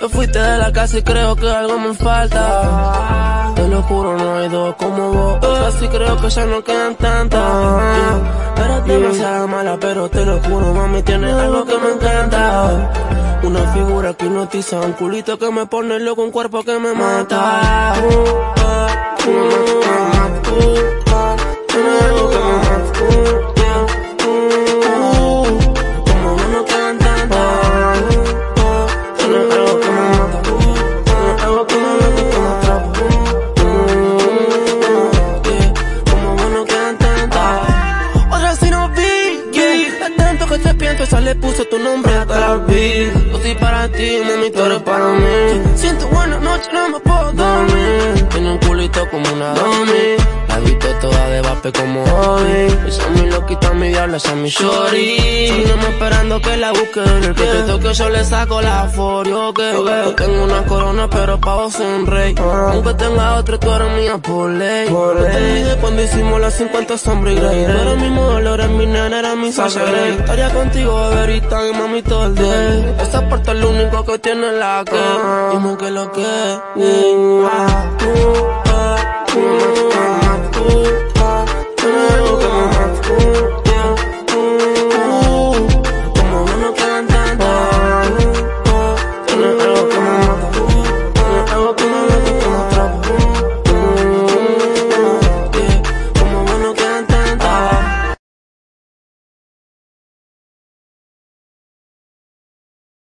Te fuiste de la casa y creo que algo me falta. Te lo juro, no hay dos como vos. Así creo que ya no quedan tantas. Eres demasiado mala, pero te lo juro, mami, tienes algo que me encanta. Una figura que hipnotiza, un culito que me pone loco, un cuerpo que me mata. Esa le puse tu nombre hasta la vi. Yo soy para ti, mami, tú eres para mí. Siento buena noche, no me puedo dormir. Tiene un culito como una domi. La vape como hobby. Esa es mi loquita, mi diabla, esa es mi shorty. me esperando que la busque en el que te toque, yo le saco la forio que Yo tengo una corona, pero pa' vos soy un rey. Aunque tenga otro, tú eres mía por ley. Por ley. cuando hicimos las 50 sombras y grey. Pero mi eres mi nena, era mi Sasha Grey. Estaría contigo, beberita y mami todo el día. Esa parte es lo único que tiene la que. Dime que lo que. Uh, uh,